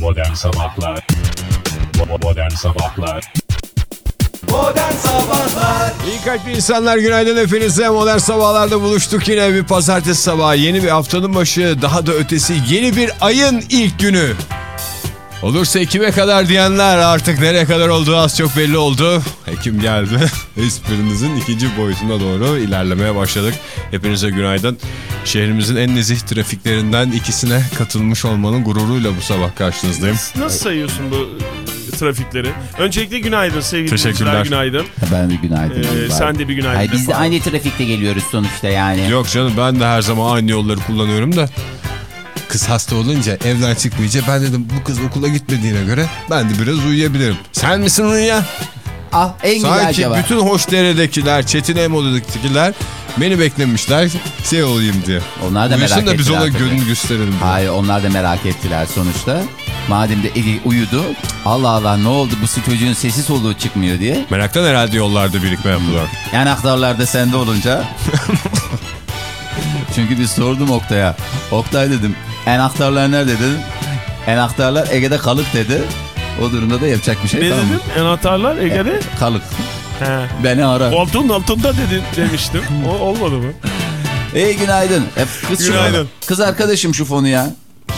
Modern Sabahlar Modern Sabahlar Modern Sabahlar İyi kalpli insanlar günaydın hepinize. Modern sabahlarda buluştuk yine bir pazartesi sabahı. Yeni bir haftanın başı daha da ötesi yeni bir ayın ilk günü. Olursa Ekim'e kadar diyenler artık nereye kadar olduğu az çok belli oldu. Ekim geldi. Esprimizin ikinci boyutuna doğru ilerlemeye başladık. Hepinize günaydın. Şehrimizin en nezih trafiklerinden ikisine katılmış olmanın gururuyla bu sabah karşınızdayım. Nasıl sayıyorsun bu trafikleri? Öncelikle günaydın sevgili Teşekkürler. dinleyiciler, günaydın. Ben de günaydın. Ee, sen de bir günaydın. Hayır, biz de aynı trafikte geliyoruz sonuçta yani. Yok canım ben de her zaman aynı yolları kullanıyorum da. Kız hasta olunca evden çıkmayınca ben dedim bu kız okula gitmediğine göre ben de biraz uyuyabilirim. Sen misin uyuyan? Ah en güzel Sanki cevap. bütün Hoşdere'dekiler, Çetin Emoğlu'dakiler beni beklemişler şey olayım diye. Onlar da merak Uyusun da biz ona gönül gösterelim diye. Hayır onlar da merak ettiler sonuçta. Madem de Ege uyudu. Allah Allah ne oldu bu çocuğun sesi soluğu çıkmıyor diye. Meraktan herhalde yollarda birikme yaptılar. Yanaklarlar da sende olunca. Çünkü biz sordum Oktay'a. Oktay dedim enaktarlar nerede dedim. Enaktarlar Ege'de kalık dedi. O durumda da yapacak bir şey Ne kalmadı. dedin? Anahtarlar Ege'de. Kalık. He. Beni ara. Koltuğun altında dedin demiştim. O olmadı mı? Ey günaydın. Hep kız şu Günaydın. fonu. Kız arkadaşım şu fonu ya.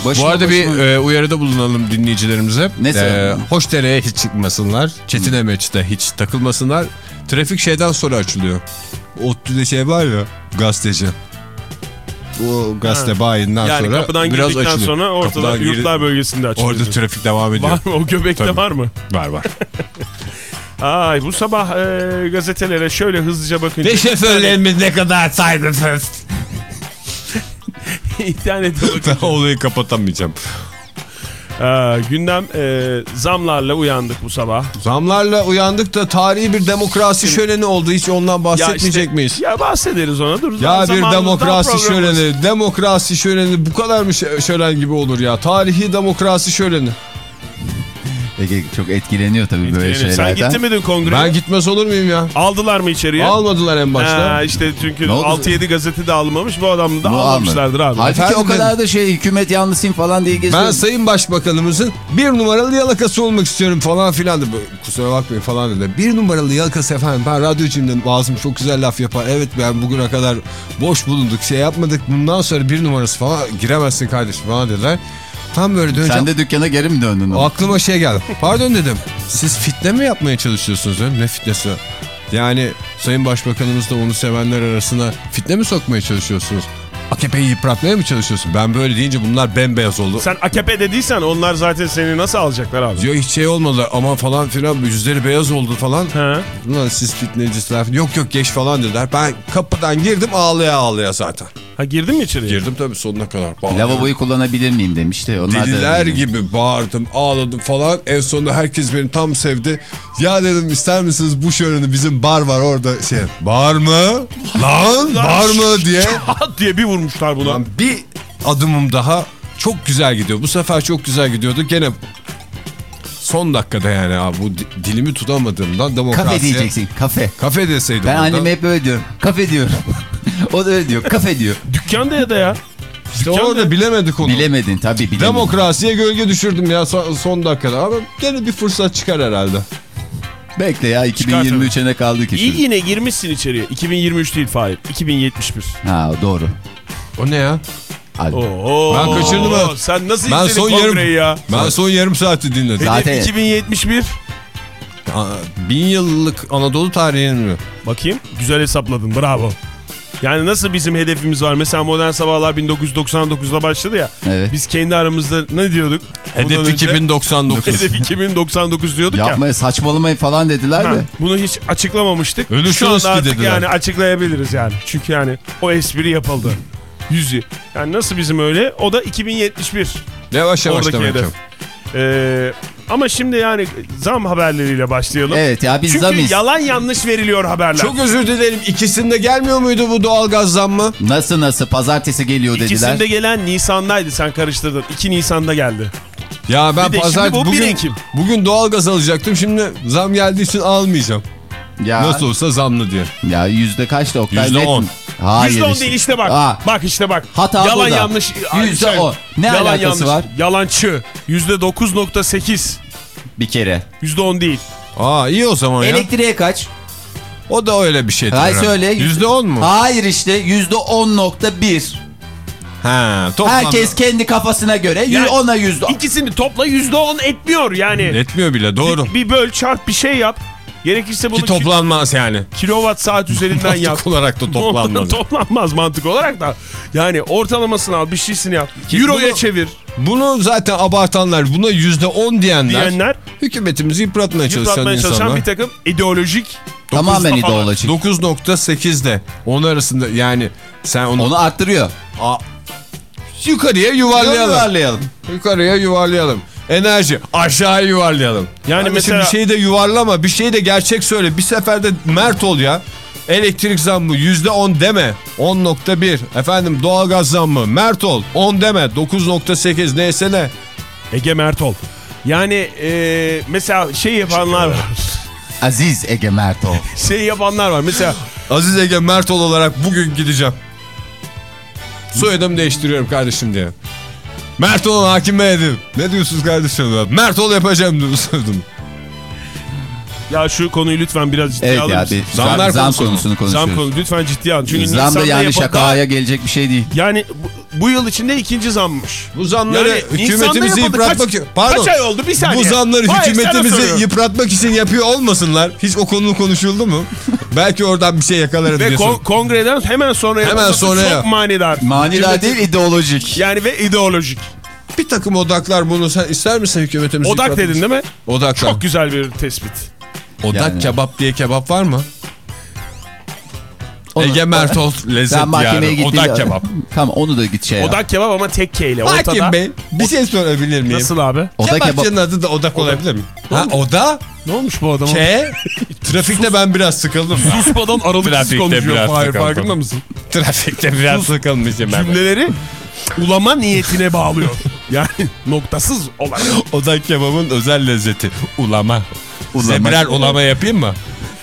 Başına Bu arada bir başıma- e, uyarıda bulunalım dinleyicilerimize. Ne e, söyleyeyim? Hoşdere'ye hiç çıkmasınlar. Çetin Emeç'te hiç takılmasınlar. Trafik şeyden sonra açılıyor. ODTÜ'de şey var ya gazeteci. O gazete bayinden Yani sonra kapıdan biraz girdikten açılıyor. sonra ortada Kapıdan gir- yurtlar bölgesinde açılıyor. Orada trafik devam ediyor. Var mı? O göbekte Tabii. var mı? Var var. Ay bu sabah e, gazetelere şöyle hızlıca bakınca. Ve şoförlerimiz ne kadar saygısız. İnternete bakınca. Olayı kapatamayacağım. Ee, gündem e, zamlarla uyandık bu sabah. Zamlarla uyandık da tarihi bir demokrasi şöleni oldu. Hiç ondan bahsetmeyecek işte- miyiz? Ya bahsederiz ona. Dur, Ya bir demokrasi şöleni, demokrasi şöleni bu kadar mı şö- şölen gibi olur ya? Tarihi demokrasi şöleni. Ege çok etkileniyor tabii böyle Yani şeylerden. Sen gittin mi dün kongreye? Ben gitmez olur muyum ya? Aldılar mı içeriye? Almadılar en başta. Ha, işte çünkü Ne oldu? 6-7 gazete de almamış bu adamı da Bu almamışlardır alma. abi. Halbuki Efendim o kadar da şey hükümet yanlısıyım falan diye geziyor. Ben Sayın Başbakanımızın bir numaralı yalakası olmak istiyorum falan filan da böyle, kusura bakmayın falan dedi. Bir numaralı yalakası efendim ben radyocuyum ağzım çok güzel laf yapar. Evet ben bugüne kadar boş bulunduk şey yapmadık bundan sonra bir numarası falan giremezsin kardeşim falan dediler. Tam böyle döneceğim. Sen de dükkana geri mi döndün? Aklıma şey geldi. Pardon dedim. Siz fitne mi yapmaya çalışıyorsunuz dedim. Ne fitnesi? Yani Sayın Başbakanımız da onu sevenler arasına fitne mi sokmaya çalışıyorsunuz? AKP'yi yıpratmaya mı çalışıyorsun? Ben böyle deyince bunlar bembeyaz oldu. Sen AKP dediysen onlar zaten seni nasıl alacaklar abi? Diyor hiç şey olmadı ama falan filan yüzleri beyaz oldu falan. He. Ulan siz fitnecisler yok yok geç falan dediler. Ben kapıdan girdim ağlaya ağlaya zaten. Ha girdin mi içeriye? Girdim tabii sonuna kadar. Bağırdım. Lavaboyu kullanabilir miyim demişti. Onlar Deliler da... gibi bağırdım, ağladım falan. En sonunda herkes beni tam sevdi. Ya dedim ister misiniz bu şöleni bizim bar var orada şey. Bar mı? Lan bar mı diye. Diye bir vurmuşlar buna. Lan bir adımım daha çok güzel gidiyor. Bu sefer çok güzel gidiyordu. Gene son dakikada yani abi bu di- dilimi tutamadığımdan demokrasiye. Kafe diyeceksin kafe. Kafe deseydim. Ben orada. anneme hep öyle diyorum. Kafe diyorum. o da öyle diyor. Kafe diyor. Dükkanda ya da ya. İşte Dükkanda- orada bilemedik onu. Bilemedin tabii bilemedin. Demokrasiye gölge düşürdüm ya son, son dakikada ama gene bir fırsat çıkar herhalde. Bekle ya 2023'e ne kaldı ki? İyi yine girmişsin içeriye. 2023 değil Fahir. 2071. Ha doğru. O ne ya? Hadi. Oo. Ben kaçırdım ha. Sen nasıl Ben son yarım ya? ben son yarım saati dinledim. Zaten- Hedef 2071. Aa, Bin yıllık Anadolu tarihinin mi? Bakayım. Güzel hesapladın. Bravo. Yani nasıl bizim hedefimiz var? Mesela Modern Sabahlar 1999'da başladı ya. Evet. Biz kendi aramızda ne diyorduk? Bundan Hedef önce? 2099. Hedef 2099 diyorduk ya. Yapmayın saçmalamayın falan dediler Ha, de. bunu hiç açıklamamıştık. Ölürsünüz Şu anda artık dediler. yani açıklayabiliriz yani. Çünkü yani o espri yapıldı. Yüzü. Yani nasıl bizim öyle? O da 2071. Yavaş yavaş Oradaki demek hedef. Ee, ama şimdi yani zam haberleriyle başlayalım. Evet ya biz Çünkü zamiz. yalan yanlış veriliyor haberler. Çok özür dilerim. İkisinde gelmiyor muydu bu doğalgaz zammı? Nasıl nasıl pazartesi geliyor dediler. İkisinde gelen Nisan'daydı sen karıştırdın. 2 Nisan'da geldi. Ya ben pazar bu bugün bugün doğalgaz alacaktım. Şimdi zam geldiği için almayacağım. Ya. Nasıl olsa zamlı diyor. Ya yüzde kaçtı Oktay? Yüzde on. Hayır Yüzde on değil işte bak. Aa, Bak işte bak. Hata Yalan burada. yanlış. Yüzde Şey, on. Ne yalan alakası yanlış. var? Yalancı. Yüzde dokuz nokta sekiz. bir kere. Yüzde on değil. Aa iyi o zaman ya. Elektriğe kaç? O da öyle bir şeydir. Hayır söyle. Yüzde on mu? Hayır işte yüzde on nokta bir. Ha, toplamda. Herkes kendi kafasına göre Yani- ona yüzde İkisini topla yüzde on etmiyor yani. Etmiyor bile doğru. Bir, bir böl çarp bir şey yap. Gerekirse bunu Ki toplanmaz yani. kilowatt saat üzerinden yap. Mantık olarak da toplanmaz. Toplanmaz mantık olarak da. Yani ortalamasını al bir şeysini yap. Euro'ya bunu- çevir Bunu zaten abartanlar, buna yüzde on diyenler, diyenler hükümetimizi yıpratmaya çalışan yıpratmaya çalışan insanlar. bir takım ideolojik Tamamen ideolojik. 9.8'de onun arasında yani sen onu, Onu arttırıyor. A- yukarıya yuvarlayalım. Yuvarlayalım. Yukarıya yuvarlayalım. Enerji aşağıya yuvarlayalım. Yani Kardeşim mesela- bir şeyi de yuvarlama bir şeyi de gerçek söyle. Bir seferde mert ol ya. Elektrik zammı yüzde on deme. 10.1. Efendim doğalgaz zammı mert ol. 10 deme. 9.8 neyse ne. Ege Mertol. Yani e, mesela şey yapanlar var. Aziz Ege Mertol. şey yapanlar var. Mesela Aziz Ege Mertol olarak bugün gideceğim. Soyadımı değiştiriyorum kardeşim diye. Mertol hakim bey dedim. Ne diyorsunuz kardeşim? Mertol yapacağım diyorsun. Ya şu konuyu lütfen biraz ciddiye Evet alır ya mısın? bir zam, Zamlar zam konusunu. konusunu konuşuyoruz. Zam konu lütfen ciddiye alın. Çünkü Zam da yani şakaya gelecek bir şey değil. Yani bu, bu yıl içinde ikinci zammış. Bu zamları Yani hükümetimizi yıpratmak Kaç- Pardon. kaç ay oldu? Bir saniye. Bu zamları Hayır, hükümetimizi yıpratmak için yapıyor olmasınlar. Hiç o konu konuşuldu mu? Belki oradan bir şey yakalarız Ve diyorsun. kon- kongreden hemen sonra Hemen yapılması sonra çok manidar. Manidar değil ideolojik. Yani ve ideolojik. bir takım odaklar bunu sen ister misin hükümetimizi Odak yıpratmak dedin değil mi? Odaklar. Çok güzel bir tespit. Odak Yani. kebap diye kebap var mı? Onu- Ege Mertol lezzet yani. Odak kebap. Tamam onu da git şey yap. Odak kebap ama tek K ile. Hakim Ortada. Bey bir şey sorabilir miyim? Nasıl abi? Oda kebap. Kebapçının adı da odak olabilir mi? Ha oda? Ne olmuş bu adama? K? Trafikte ben biraz sıkıldım. ya. Susmadan aralıksız Trafikte konuşuyor. sıkıldım. farkında mısın? Trafikte biraz sıkılmışım ben. Cümleleri ulama niyetine bağlıyor. Yani noktasız olarak. Odak kebabın özel lezzeti. Ulama. Size Ulama. birer ulama yapayım mı?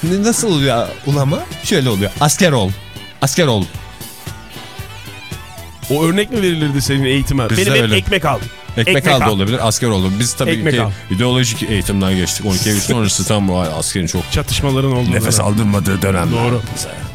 Ne, nasıl oluyor ulama? Şöyle oluyor. Asker ol. Asker ol. O örnek mi verilirdi senin eğitime? Bizde Benim hep öyle. ekmek al. Ekmek, al da olabilir, asker oldu. Biz tabii Ekmek ki al. ideolojik eğitimden geçtik. 12 Eylül sonrası tam bu askerin çok Çatışmaların olduğu. nefes dönem. aldırmadığı dönem. Doğru.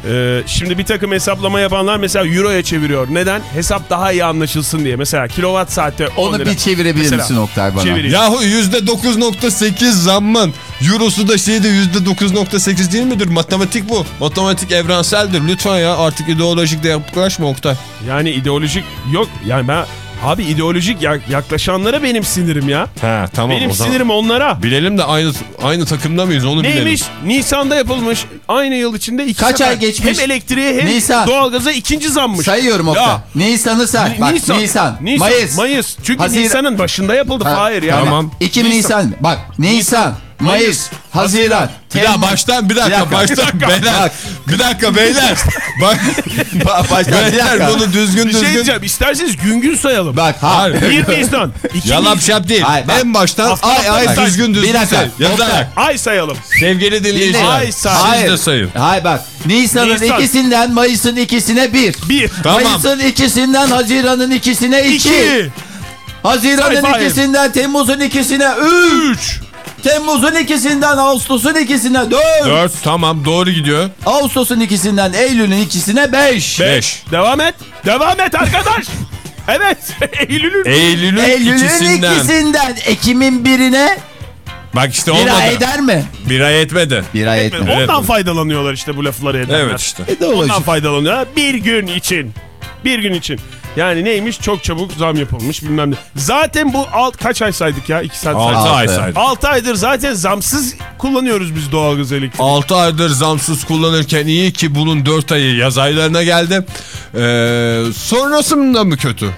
Ee, şimdi bir takım hesaplama yapanlar mesela Euro'ya çeviriyor. Neden? Hesap daha iyi anlaşılsın diye. Mesela kilowatt saatte 10 Onu lira. bir çevirebilir Mesela, misin Oktay bana? çevireyim. Yahu %9.8 zammın. Eurosu da şeyde %9.8 değil midir? Matematik bu. Matematik evrenseldir. Lütfen ya artık ideolojik de yaklaşma Oktay. Yani ideolojik yok. Yani ben abi ideolojik yak- yaklaşanlara benim sinirim ya. Ha tamam benim o zaman. sinirim onlara. Bilelim de aynı aynı takımda mıyız onu bilelim. Neymiş? Nisan'da yapılmış. Aynı yıl içinde iki Kaç sefer. ay geçmiş? Hem elektriğe hem Nisan. doğalgaza ikinci zammış. Sayıyorum Oktay. Ya. Nisan'ı say. Bak Nisan. Mayıs. Mayıs. Çünkü Haziran- Nisan'ın başında yapıldı. Ha, Hayır ya. Tamam. 2 Nisan. Bak Nisan, Mayıs, Haziran, Bir daha baştan bir dakika, Bir dakika. baştan Bir beyler. Bak. Bir dakika beyler. Bak Ba- Baştan bir beyler bunu düzgün Bir şey düzgün. diyeceğim. İsterseniz gün gün sayalım. Bak ha. Hayır. 1 Nisan. 2 Yalap şap değil. Hayır, bak. en baştan Hafta ay hafta ay düzgün düzgün Bir dakika. say. Ay sayalım. Sevgili dinleyiciler. Ay say. Siz de sayın. Hayır bak. Nisan'ın Nisan. ikisinden Mayıs'ın ikisine bir. 1. Tamam. Mayıs'ın ikisinden Haziran'ın ikisine iki. 2. Haziran'ın ikisinden Temmuz'un ikisine üç. 3. Temmuz'un ikisinden Ağustos'un ikisine dört. 4 tamam doğru gidiyor. Ağustos'un ikisinden Eylül'ün ikisine beş. 5. Devam et. Devam et arkadaş. evet. Eylül'ün. Eylül'ün Eylül'ün ikisinden. ikisinden Ekim'in birine Bak işte bir olmadı. ay eder mi? Bir ay etmedi. Bir ay etmedi. Ondan faydalanıyorlar işte bu lafları edenler. Evet işte. Ondan faydalanıyorlar. Bir gün için. Bir gün için. Yani neymiş? Çok çabuk zam yapılmış bilmem ne. Zaten bu alt kaç ay saydık ya? 2 saat 6 saydık. ay Altı. saydı. 6 aydır zaten zamsız kullanıyoruz biz doğalgaz elektriği. 6 aydır zamsız kullanırken iyi ki bunun 4 ayı yaz aylarına geldi. Ee, sonrasında mı kötü?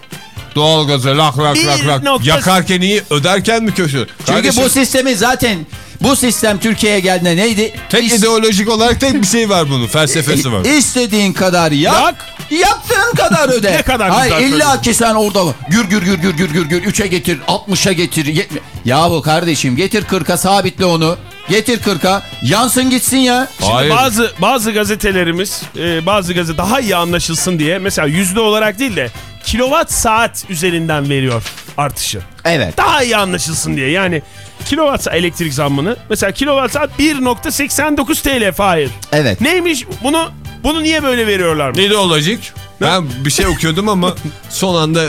Doğalgazı lak lak Bir lak lak nokta- yakarken iyi öderken mi kötü? Çünkü Kardeşim, bu sistemi zaten bu sistem Türkiye'ye geldiğinde neydi? tek İs- ideolojik olarak tek bir şey var bunun felsefesi var. İstediğin kadar yak. Yak. Yaptığın kadar öde. Ne kadar Hayır, güzel illa söyledin. ki sen orada gür gür gür gür gür gür gür 3'e getir 60'a getir 70. Ya bu kardeşim getir 40'a sabitle onu. Getir 40'a. Yansın gitsin ya. Şimdi Hayır. bazı bazı gazetelerimiz e, bazı gazete daha iyi anlaşılsın diye mesela yüzde olarak değil de kilowatt saat üzerinden veriyor artışı. Evet. Daha iyi anlaşılsın diye yani kilowatt saat elektrik zammını mesela kilowatt saat 1.89 TL Fahir. Evet. Neymiş bunu bunu niye böyle veriyorlar? Ne de olacak? Ben bir şey okuyordum ama son anda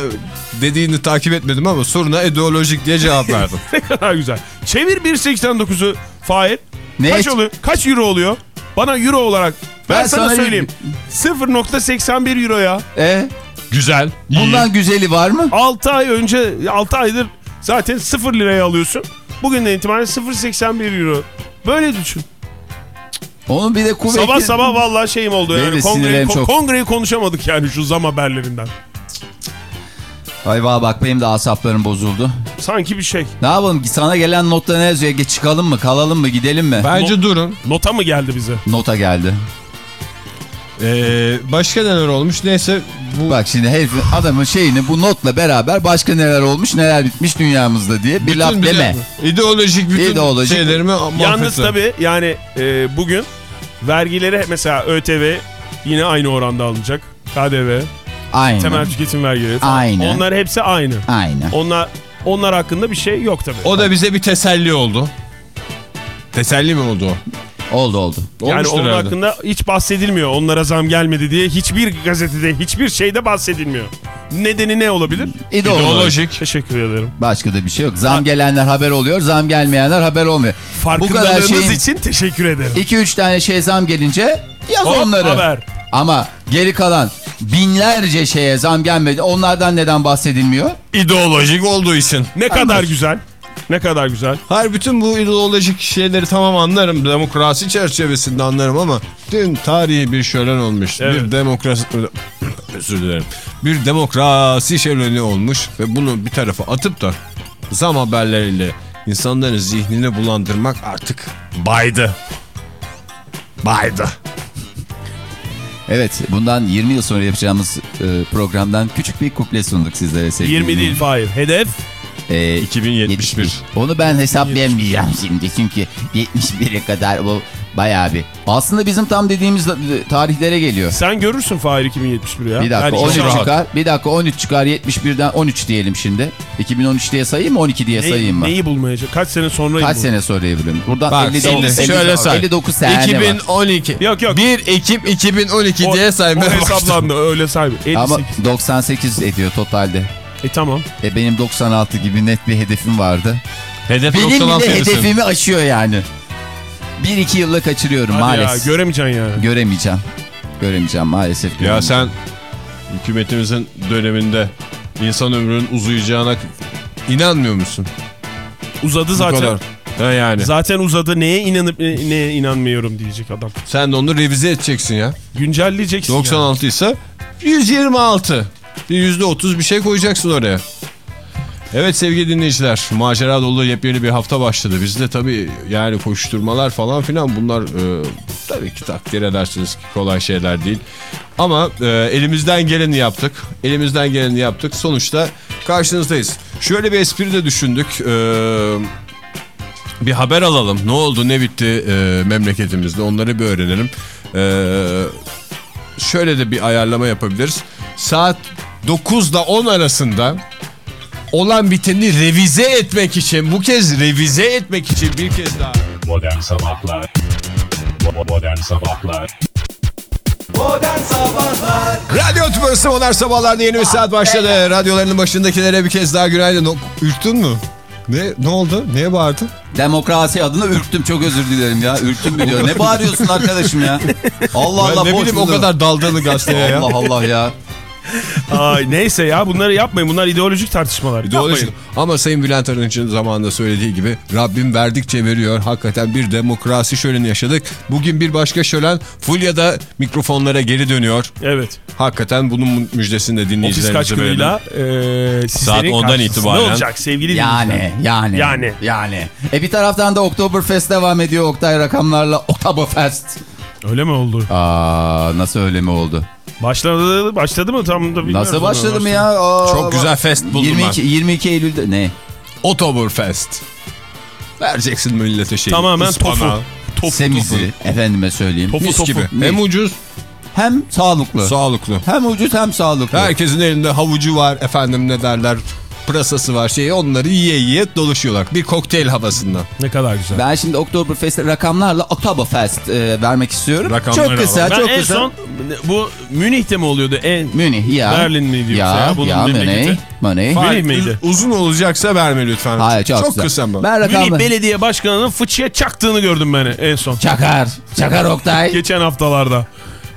dediğini takip etmedim ama soruna ideolojik diye cevap verdim. ne kadar güzel. Çevir 1.89'u Fahir. Ne? Kaç oluyor? Kaç euro oluyor? Bana euro olarak. Ben, Ben sana, sana- söyleyeyim. 0.81 euro ya. E, Güzel. bundan güzeli var mı? 6 ay önce 6 aydır zaten 0 liraya alıyorsun. Bugünden itibaren 0.81 euro. Böyle düşün. Onun bir de kuvvetli... Sabah sabah vallahi şeyim oldu Benim yani. Kongreyi, ko- çok- kongreyi konuşamadık yani şu zam haberlerinden. Ay valla bak benim de asaplarım bozuldu. Sanki bir şey. Ne yapalım sana gelen notta ne yazıyor? Çıkalım mı kalalım mı gidelim mi? Bence durun. Nota mı geldi bize? Nota geldi. Ee, başka neler olmuş? Neyse bu Bak şimdi herifin adamın şeyini bu notla beraber başka neler olmuş neler bitmiş dünyamızda diye bir laf bütün deme. ideolojik bütün İdeolojik- şeylerimi mahvetti. Yalnız tabii yani e, bugün vergileri mesela ÖTV yine aynı oranda alınacak. KDV, Aynı. temel tüketim vergileri falan. Aynı. Onlar hepsi aynı. Aynı. Onlar onlar hakkında bir şey yok tabii. O da bize bir teselli oldu. Teselli mi oldu o? Oldu oldu. yani Olmuştur onun herhalde. hakkında hiç bahsedilmiyor. Onlara zam gelmedi diye hiçbir gazetede, hiçbir şeyde bahsedilmiyor. Nedeni ne olabilir? İdeolojik. İdeolojik. Teşekkür ederim. Başka da bir şey yok. Zam gelenler haber oluyor, zam gelmeyenler haber olmuyor. Farkındalığınız şeyin için teşekkür ederim. 2-3 tane şey zam gelince yaz Hop, onları. haber. Ama geri kalan binlerce şeye zam gelmedi. Onlardan neden bahsedilmiyor? İdeolojik olduğu için. Ne kadar güzel. Ne kadar güzel. Hayır bütün bu ideolojik şeyleri tamam anlarım. Demokrasi çerçevesinde anlarım ama dün tarihi bir şölen olmuş. Evet. Bir demokrasi... Özür dilerim. Bir demokrasi şöleni olmuş ve bunu bir tarafa atıp da zam haberleriyle insanların zihnini bulandırmak artık baydı. Baydı. Evet bundan 20 yıl sonra yapacağımız e, programdan küçük bir kuple sunduk sizlere sevgili 20 değil. Fahir. Hedef E, 2071. Onu ben hesaplayamayacağım şimdi çünkü 71'e kadar bu bayağı bir. Aslında bizim tam dediğimiz tarihlere geliyor. sen görürsün Fahir 2071 ya. Bir dakika Yani 13 inşallah. çıkar. Bir dakika 13 çıkar 71'den 13 diyelim şimdi. 2013 diye sayayım mı 12 diye Neyi- sayayım mı? Neyi bulmayacak? Kaç sene sonra Kaç sene söyleyebilirim? Buradan Bak 59, şimdi 50 şöyle say. 59 sene var. 2012. Yok, yok. 1 Ekim 2012 O- diye O saymaya başladım. hesaplandı öyle say. 58. Ama 98 ediyor totalde. E tamam. E benim 96 gibi net bir hedefim vardı. Hedef Benim 96 bile hedefimi aşıyor yani. 1-2 yılla kaçırıyorum Hadi ya maalesef. göremeyeceksin yani. Göremeyeceğim. Göremeyeceğim maalesef. Ya göremeyeceğim. sen hükümetimizin döneminde insan ömrünün uzayacağına inanmıyor musun? Uzadı Bu zaten. kadar. Ha yani. Zaten uzadı. Neye inanıp ne- neye inanmıyorum diyecek adam. Sen de onu revize edeceksin ya. Güncelleyeceksin. yani. 96 ise 126. Bir %30 bir şey koyacaksın oraya. Evet sevgili dinleyiciler macera dolu yepyeni bir hafta başladı. Bizde tabii yani koşturmalar falan filan bunlar e, tabii ki takdir edersiniz ki kolay şeyler değil. Ama e, elimizden geleni yaptık. Elimizden geleni yaptık. Sonuçta karşınızdayız. Şöyle bir espri de düşündük. E, bir haber alalım. Ne oldu ne bitti e, memleketimizde onları bir öğrenelim. E, şöyle de bir ayarlama yapabiliriz. Saat 9 ile 10 arasında olan biteni revize etmek için bu kez revize etmek için bir kez daha Modern Sabahlar Modern Sabahlar Modern Sabahlar Radyo Tübrüsü Modern Sabahlar'da yeni bir saat başladı. Radyolarının başındakilere bir kez daha günaydın. Ürktün mü? Ne, ne oldu? Neye bağırdın? Demokrasi adına ürktüm çok özür dilerim ya. Ürktüm biliyor. Ne bağırıyorsun arkadaşım ya? Allah Allah. ben ne boş bileyim o kadar daldığını gazeteye ya. Allah Allah ya. Ay, neyse ya bunları yapmayın. Bunlar ideolojik tartışmalar. İdeolojik. Yapmayın. Ama Sayın Bülent Arınç'ın zamanında söylediği gibi Rabbim verdikçe veriyor. Hakikaten bir demokrasi şöleni yaşadık. Bugün bir başka şölen Fulya'da mikrofonlara geri dönüyor. Evet. Hakikaten bunun müjdesini de Ofis dinleyicilerimize verelim. e, Saat sizlerin 10'dan karşısında itibaren. olacak sevgili Yani, dinleyiciler? yani. Yani. Yani. E bir taraftan da Oktoberfest devam ediyor Oktay rakamlarla. Oktoberfest. Öyle mi oldu? Aa nasıl öyle mi oldu? Başladı başladı mı tam da bilmiyorum. Nasıl başladı mı ya? Aa, Çok güzel fest buldum 22, 22 Eylül'de ne? ben. Oktoberfest. Vereceksin millete şeyi. Tamamen ıspanağı. tofu. Tofu tofu. Semizi efendime söyleyeyim. Tofu Mis tofu. gibi. Mis. Hem ucuz, Hem sağlıklı. sağlıklı. hem ucuz hem sağlıklı. Herkesin elinde havucu var efendim ne derler pırasası var şeyi onları yiye yiye dolaşıyorlar. Bir kokteyl havasında. Ne kadar güzel. Ben şimdi Oktoberfest rakamlarla Oktoberfest e, vermek istiyorum. Rakamları çok kısa, Ben çok en kısa. son bu Münih'te mi oluyordu? En Münih ya. Berlin miydi yoksa ya? ya? Bunun ya. Münih. Münih. Münih miydi? uz- uzun olacaksa verme lütfen. Hayır çok, güzel. kısa mı? Ben Münih rakamla... Belediye Başkanı'nın fıçıya çaktığını gördüm ben en son. Çakar. Çakar Oktay. Geçen haftalarda.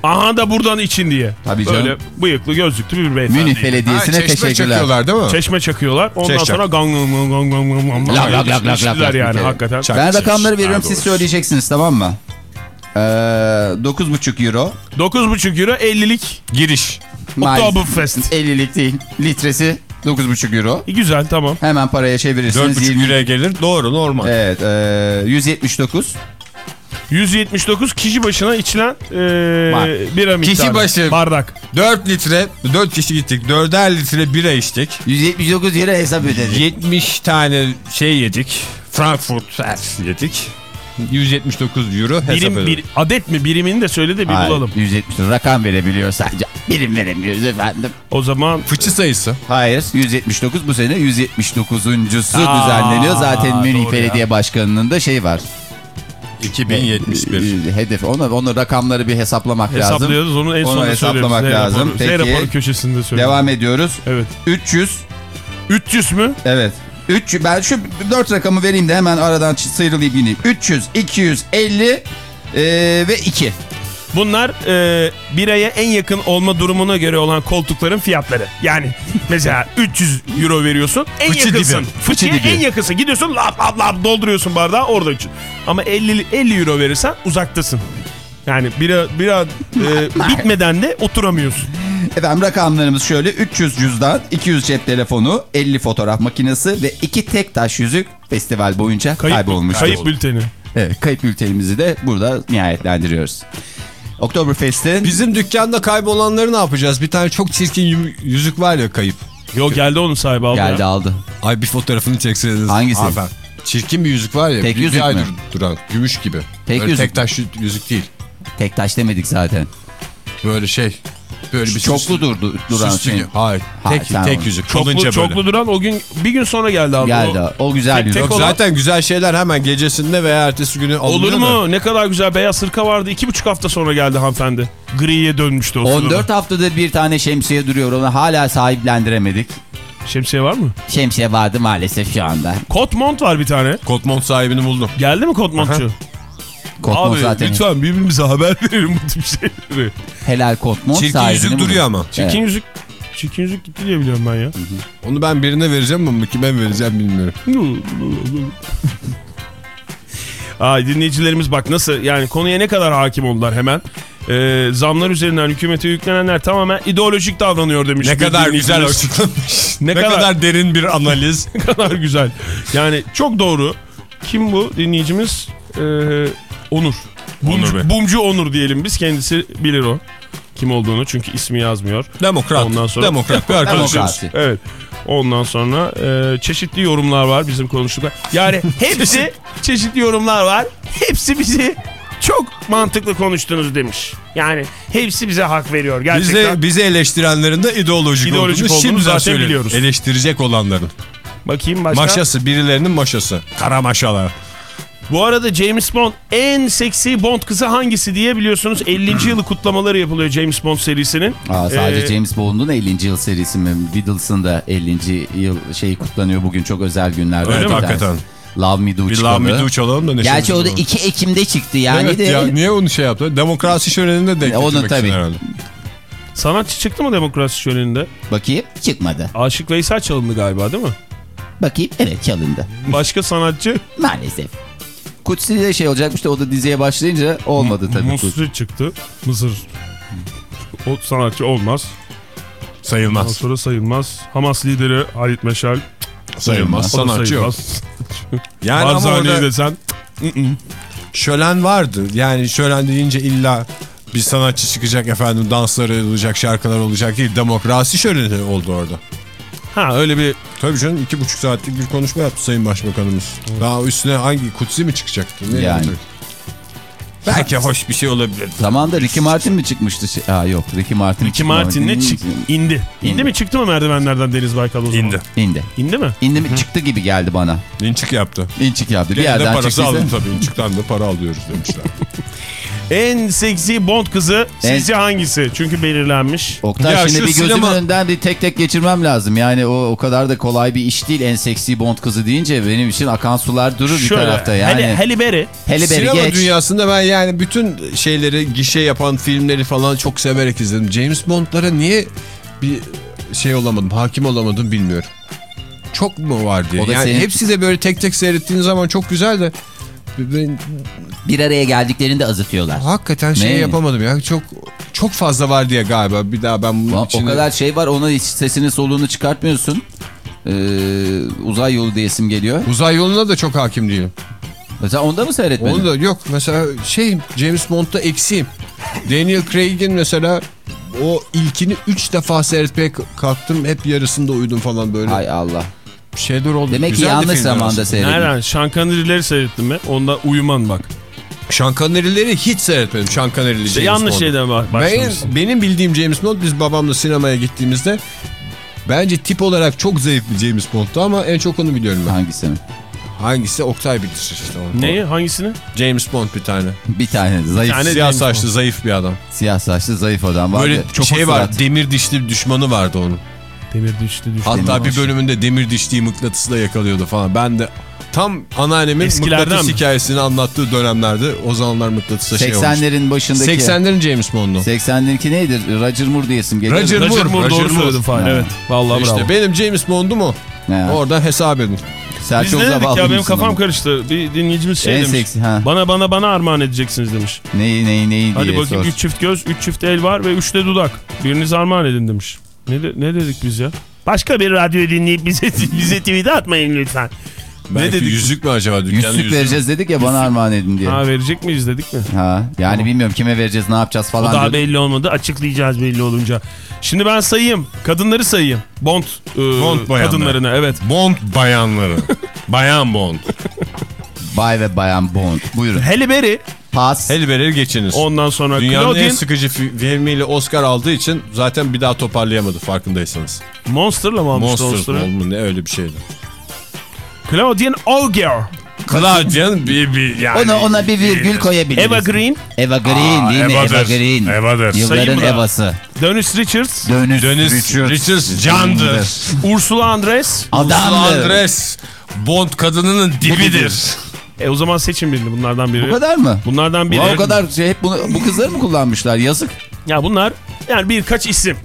Aha da buradan için diye. Tabii canım. Böyle bıyıklı gözlüklü bir beyefendi. Münih Ha, Belediyesi'ne çeşme teşekkürler. çakıyorlar değil mi? Çeşme çakıyorlar. Ondan Çeşme. sonra gang gang gang gang gang gang gang Lak, lak, lak, lak, lak, lak yani hakikaten. Çak- Ben rakamları veriyorum siz söyleyeceksiniz tamam mı? Ee, 9,5 euro. 9,5 euro 50'lik Giriş. Oktoberfest. 50'lik değil. Litresi 9,5 euro. E, Güzel tamam. Hemen paraya çevirirsiniz. 4,5 20 liraya gelir. Doğru normal. Evet. E, 179. 179 kişi başına içilen e, bira miktarı. Kişi başı. Bardak. 4 litre, 4 kişi gittik. 4'er litre bira içtik. 179 lira hesap ödedik. 70 tane şey yedik. Frankfurt yedik. 179 euro hesap Birim, ödedik. bir, adet mi birimini de söyle de bir Hayır, bulalım. 170 lira. Rakam verebiliyor sadece. Birim veremiyoruz efendim. O zaman Fıçı sayısı. Hayır 179 bu sene 179'uncusu Aa, düzenleniyor. Zaten Münih Belediye Başkanı'nın da şey var. 2071. Ee, Hedef. Onu, onu rakamları bir hesaplamak lazım. hesaplıyoruz onu en Onu sonunda hesaplamak lazım. raporu- Peki. raporu köşesinde söyleriz. Devam ediyoruz. Evet. 300. 300 mü? Evet. 300, ben şu 4 rakamı vereyim de hemen aradan sıyrılayım ineyim. 300, 250 ee, ve 2. Bunlar e, biraya en yakın olma durumuna göre olan koltukların fiyatları. Yani mesela 300 euro veriyorsun en Fıçı yakınsın. dibi. Fıçıya Fıçı dibi. en yakınsın. Gidiyorsun lap lap lap dolduruyorsun bardağı orada 300. Ama 50, 50 euro verirsen uzaktasın. Yani bira, bira e, bitmeden de oturamıyorsun. Efendim rakamlarımız şöyle 300 cüzdan, 200 cep telefonu, 50 fotoğraf makinesi ve 2 tek taş yüzük festival boyunca Kayıp, kaybolmuştur. kayıp bülteni. Evet, kayıp bültenimizi de burada nihayetlendiriyoruz. Oktoberfest'in Bizim dükkanda kaybolanları ne yapacağız? Bir tane çok çirkin yü- yüzük var ya kayıp. Yok geldi onun sahibi aldı. geldi ya. aldı. Ay bir fotoğrafını çekseydiniz. Hangisi? Hanımefendi. Çirkin bir yüzük var ya. Tek bir, yüzük bir aydır mü? duran. Gümüş gibi. Tek Böyle yüzük tek taş yü- yüzük değil. Tek taş demedik zaten. Böyle şey. Böyle bir Çoklu durdu, duran süslü- şey. Hayır. Hayır, Tek, tamam. tek yüzük. Çoklu, Kalınca çoklu böyle. duran o gün bir gün sonra geldi aldı. Geldi. O- O, güzel Tek- yüzük. tek Yok olan- zaten güzel şeyler hemen gecesinde veya ertesi günü Olur alınıyor da. mu? Ne kadar güzel beyaz hırka vardı. İki buçuk hafta sonra geldi hanımefendi. Griye dönmüştü o 14 sırada. haftadır bir tane şemsiye duruyor. Onu hala sahiplendiremedik. Şemsiye var mı? Şemsiye vardı maalesef şu anda. Kot mont var bir tane. Kotmont sahibini buldum. Geldi mi kot montçu? Kotmont Abi zaten lütfen birbirimize haber verin bu tip şeyleri. helal kotmont Çirkin sahibini yüzük duruyor ama. Çirkin Evet. yüzük Çirkin yüzük gitti diye biliyorum ben ya. Onu ben birine vereceğim ama kime vereceğim bilmiyorum. Ay dinleyicilerimiz bak nasıl yani konuya ne kadar hakim oldular hemen. Ee, zamlar üzerinden hükümete yüklenenler tamamen ideolojik davranıyor demiş. Ne kadar güzel açıklamış. Ne ne, kadar- kadar... derin bir analiz. ne kadar güzel. Yani çok doğru. Kim bu dinleyicimiz? Ee, Onur. Bumcu, Onur Bey. Bumcu Onur diyelim biz. Kendisi bilir o. Kim olduğunu çünkü ismi yazmıyor. Demokrat. Ondan sonra- Demokrat bir arkadaşımız. Demokrasi. Evet. Ondan sonra e, çeşitli yorumlar var bizim konuştuklar. Yani hepsi çeşitli yorumlar var. Hepsi bizi çok mantıklı konuştunuz demiş. Yani hepsi bize hak veriyor gerçekten. Bize, bizi eleştirenlerin de ideolojik, İdeolojik olduğunu olduğunu zaten söyleyelim. biliyoruz. Eleştirecek olanların. Bakayım başka. Maşası birilerinin maşası. Kara maşalar. Bu arada James Bond en seksi Bond kızı hangisi diye biliyorsunuz 50. yılı kutlamaları yapılıyor James Bond serisinin. Aa, sadece Ee, James Bond'un 50. yıl serisi mi? Beatles'ın da 50. yıl şeyi kutlanıyor bugün çok özel günlerden. Evet bir tanesi. hakikaten. Love Me Do Bir çıkalı. Love Me Do çalalım da neşemiz Gerçi o da olur. 2 Ekim'de çıktı yani Evet de. ya niye onu şey yaptı? Demokrasi şöleninde denk E, onu getirmek için tabii. herhalde. Sanatçı çıktı mı demokrasi şöleninde? Bakayım çıkmadı. Aşık Veysel çalındı galiba değil mi? Bakayım evet çalındı. Başka sanatçı Maalesef. Kutsi de şey olacakmış da o da diziye başlayınca olmadı tabii. Mısır çıktı. Mısır. O sanatçı olmaz. Ondan Sayılmaz. sonra sayılmaz. Hamas lideri Halit Meşal. Sayılmaz. o da Sanatçı yok. sayılmaz. Yani ama Barzani'yi orada desen. şölen vardı. Yani şölen deyince illa bir sanatçı çıkacak efendim dansları olacak şarkılar olacak değil. Demokrasi şöleni oldu orada. Ha öyle bir Tabii canım iki buçuk saatlik bir konuşma yaptı Sayın Başbakanımız. Daha üstüne hangi kutsi mi çıkacaktı? Ne Yani. yapacak? Belki hoş bir şey olabilir. Zamanında Ricky Martin mi çıkmıştı? Şey- Ha yok Ricky Martin. Ricky Martin'le çık indi. İndi İndi. mi çıktı mı merdivenlerden Deniz Baykal o zaman? İndi. İndi. İndi mi? İndi mi? Çıktı gibi geldi bana. İnçik yaptı. İnçik yaptı. Bir Bir yerden de parası çıktıysa. aldım tabii. İnçikten de para alıyoruz demişler. En seksi Bond kızı sizce hangisi? Çünkü belirlenmiş. Oktay Ya şimdi bir gözümün sinema- önünden bir tek tek geçirmem lazım. Yani o o kadar da kolay bir iş değil en seksi Bond kızı deyince benim için akan sular durur bir tarafta yani. Halle, Halle Berry. Hele beri Sinema geç. dünyasında ben yani bütün şeyleri gişe yapan filmleri falan çok severek izledim. James Bond'lara niye bir şey olamadım, hakim olamadım bilmiyorum. Çok mu var diye. Yani senin- hepsi de böyle tek tek seyrettiğin zaman çok güzel de ben Bir araya geldiklerinde azıtıyorlar. hakikaten şey yapamadım ya. Çok çok fazla var diye galiba. Bir daha ben bunun Ulan içine... O kadar şey var ona hiç sesini soluğunu çıkartmıyorsun. Ee, uzay yolu diyesim geliyor. Uzay yoluna da çok hakim değilim. Mesela onda mı seyretmedin? Onu da yok. Mesela şey James Bond'da eksiğim. Daniel Craig'in mesela o ilkini 3 defa seyretmeye kalktım. Hep yarısında uyudum falan böyle. Hay Allah. Şeyler oldu. Demek ki yanlış zamanda seyrettin. Nereden? Şankanerileri seyrettin mi? Onda uyuman bak. Şankanerileri hiç seyretmedim. Şankanerili İşte James yanlış Bond. şeyden bak- Ben, başlamışsın. benim bildiğim James Bond biz babamla sinemaya gittiğimizde bence tip olarak çok zayıf bir James Bond'tu ama en çok onu biliyorum ben. Hangisini? Hangisi? Oktay bilir işte onu. Neyi? Hangisini? James Bond bir tane. Bir tane zayıf, tane- Siyah James saçlı zayıf bir adam. siyah saçlı zayıf adam var. Böyle çok şey surat. var. Demir dişli bir düşmanı vardı onun. Demir düştü düştü. Hatta bir bölümünde demir dişliği mıknatısla yakalıyordu falan. Ben de tam anneannemin Eskilerden mıknatıs mi? hikayesini anlattığı dönemlerde o zamanlar mıknatısla şey olmuş. 80'lerin başındaki. 80'lerin James Bond'u. 80'lerinki neydi? Roger Moore diyesim geliyor. Roger Moore. Roger Moore doğru Moore. söyledin Fahir. Ha. Evet. Vallahi İşte bravo. benim James Bond'um o. Ha. Oradan hesap edin. Biz Selçuk ne dedik ya benim kafam ama? karıştı. Bir dinleyicimiz şey En demiş. seksi ha. Bana bana bana armağan edeceksiniz demiş. Neyi neyi neyi Hadi diye bakayım sor. 3 çift göz, 3 çift el var ve 3 de dudak. Biriniz armağan edin demiş. Ne, de- ne dedik biz ya? Başka bir radyo dinleyip bize bize tweet atmayın lütfen. Belki dedik? yüzük mü acaba? Yüzük yüzüğü mü? vereceğiz dedik ya bana armağan edin diye. Ha verecek miyiz dedik mi? Ha, yani bilmiyorum kime vereceğiz ne yapacağız O falan. daha diyorduk. belli olmadı. Açıklayacağız belli olunca. Şimdi ben sayayım. Kadınları sayayım. Bond, e, Bond bayanları. kadınlarını evet. Bond bayanları. Bayan Bond. Bay ve Bayan Bond. Buyurun. Halle Berry. Pas. Helbeleri geçiniz. Ondan sonra Dünyanın en Claudine sıkıcı fi- filmiyle Oscar aldığı için zaten bir daha toparlayamadı farkındaysanız. Monster'la mı almıştı Monster mu ne öyle bir şeydi. Claudine Auger. Claudia'nın bir, bir yani. Ona, ona bir virgül koyabiliriz. Eva Green. Eva Green değil mi? Eva'dır. Eva Green. Eva'dır. Yılların mı? Evası. Dennis Richards. Dönüş. Deniz Richards. Richards candır. Ursula Andress. Ursula Adamdır. Andres Bond kadınının dibidir. E o zaman seçin birini bunlardan biri. Bu kadar mı? Bunlardan biri. Ulan o kadar şey hep bunu, bu kızları mı kullanmışlar? Yazık. Ya bunlar yani birkaç isim.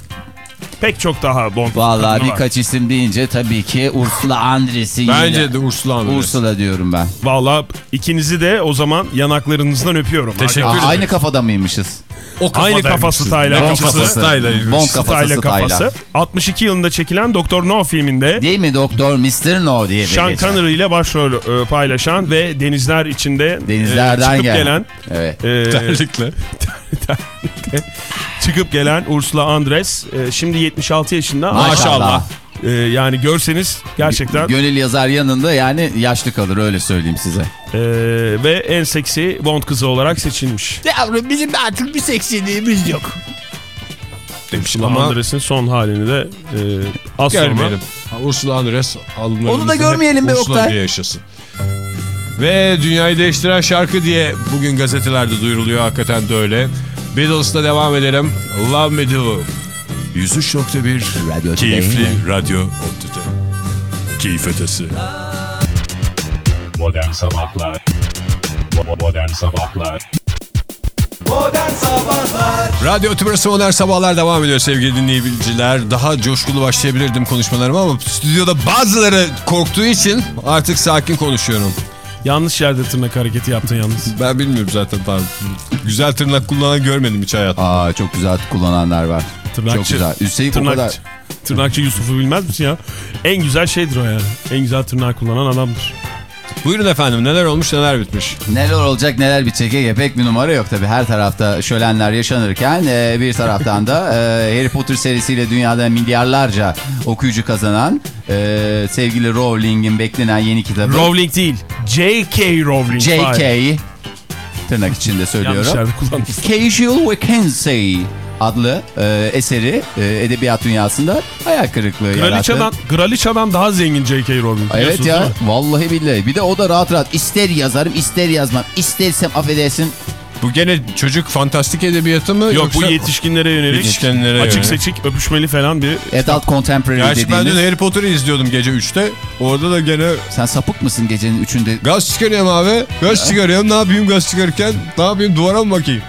Pek çok daha Bond Vallahi var. birkaç isim deyince tabii ki Ursula Andres'i yine. Bence de Ursula Andres. Ursula diyorum ben. Vallahi ikinizi de o zaman yanaklarınızdan öpüyorum. Teşekkür ederim. aynı kafada mıymışız? O Aynı kafa style Bon açısı. kafası. Style. Bon kafası kafası. style. 62 yılında çekilen Doktor No filminde Değil mi Doktor Mr. No diye de Sean. Connery ile başrol e, paylaşan ve denizler içinde e, Denizlerden çıkıp gel. gelen Evet. e, Terlikle. Çıkıp gelen Ursula Andress e, şimdi 76 yaşında. Maşallah. E, yani görseniz gerçekten Gönül yazar yanında yani yaşlı kalır öyle söyleyeyim size. e, ve en seksi Bond kızı olarak seçilmiş. Yavrum bizim artık bir seksiliğimiz yok. Demiş Ursula ama Andress'in son halini de e, az sonra görmeyelim. Ursula Andres alınlarımızda Onu da görmeyelim be Ursula Oktay. diye yaşasın. Ve dünyayı değiştiren şarkı diye bugün gazetelerde duyuruluyor hakikaten de öyle. Beatles'la devam edelim. Love Me Do. 103.1 Radyo Keyifli Today. Radyo ODTÜ'de. Keyif ötesi. Modern Sabahlar Modern Sabahlar Modern Sabahlar Radyo Tübrası Modern Sabahlar devam ediyor sevgili dinleyiciler. Daha coşkulu başlayabilirdim konuşmalarıma ama stüdyoda bazıları korktuğu için artık sakin konuşuyorum. Yanlış yerde tırnak hareketi yaptın yalnız. Ben bilmiyorum zaten daha güzel tırnak kullanan görmedim hiç hayatımda. Aa çok güzel kullananlar var. Tırnakçı. Çok güzel. Üstelik o Tırnak, kadar. Tırnakçı Yusuf'u bilmez misin ya? En güzel şeydir o yani. En güzel tırnak kullanan adamdır. Buyurun efendim neler olmuş neler bitmiş. Neler olacak neler bitecek Ege pek bir numara yok tabi her tarafta şölenler yaşanırken e, bir taraftan da e, Harry Potter serisiyle dünyada milyarlarca okuyucu kazanan e, sevgili Rowling'in beklenen yeni kitabı Rowling değil. J.K. Rowling. J.K. tırnak içinde Yanlış söylüyorum. yerde kullandım. Casual Vacancy adlı e, eseri e, edebiyat dünyasında hayal kırıklığı Kraliçeden, yarattı. Kraliçeden daha zengin J.K. Rowling. Evet ya vallahi billahi bir de o da rahat rahat ister yazarım ister yazmam istersem affedersin Bu gene çocuk fantastik edebiyatı mı Yok yoksa... bu yetişkinlere yönelik. Yetişkinlere Açık yönelik. seçik öpüşmeli falan bir adult contemporary Gerçi ben dediğimiz. dün Harry Potter'ı izliyordum gece 3'te. Orada da gene Sen sapık mısın gecenin üçünde? gaz çıkarıyorum abi. Gaz çıkarıyorum. Ne yapayım gaz çıkarırken? Ne yapayım duvara mı bakayım?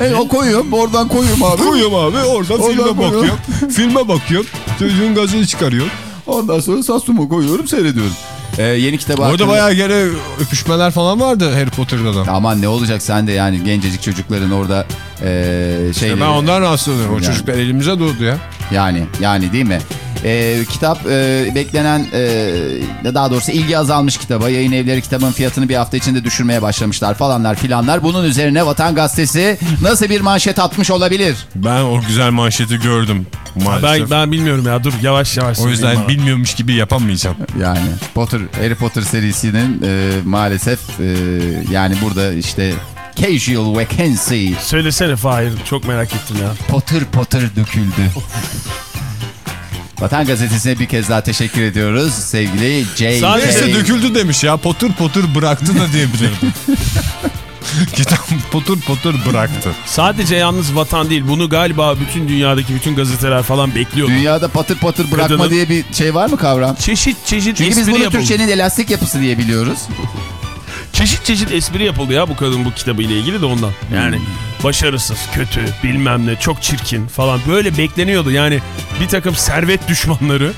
E, o koyuyorum oradan koyuyorum abi. Koyuyorum abi. Oradan Oradan filme koyuyorum. bakıyorum. filme bakıyorum. Çocuğun gazını çıkarıyorum. Ondan sonra Sassumo koyuyorum seyrediyorum. Ee, yeni kitabı Orada hakkında- bayağı gene öpüşmeler falan vardı Harry Potter'da da. Aman ne olacak sen de yani gencecik çocukların orada ee, şey ben ondan rahatsız oluyorum. O Yani. çocuklar elimize doğdu ya. yani yani değil mi? Ee, kitap ee, beklenen ee, daha doğrusu ilgi azalmış kitaba. Yayın evleri kitabın fiyatını bir hafta içinde düşürmeye başlamışlar falanlar filanlar. Bunun üzerine Vatan Gazetesi nasıl bir manşet atmış olabilir? Ben o güzel manşeti gördüm maalesef. Ben, ben bilmiyorum ya dur yavaş yavaş. o yüzden bana. bilmiyormuş gibi yapamayacağım. Yani Potter Harry Potter serisinin ee, maalesef ee, yani burada işte casual vacancy Söylesene Fahir çok merak ettim ya. Potter Potter döküldü. Vatan Gazetesi'ne bir kez daha teşekkür ediyoruz sevgili J. Sadece döküldü demiş ya. Potur potur bıraktı da diyebilirim. Kitap potur potur bıraktı. Sadece yalnız vatan değil bunu galiba bütün dünyadaki bütün gazeteler falan bekliyordu. Dünyada patır patır bırakma Kadının- diye bir şey var mı kavram? Çeşit çeşit Çünkü biz bunu yapıldı. Türkçenin elastik yapısı diye biliyoruz. Çeşit çeşit espri yapıldı ya bu kadın bu kitabı ile ilgili de ondan. Yani başarısız, kötü, bilmem ne, çok çirkin falan böyle bekleniyordu. Yani bir takım servet düşmanları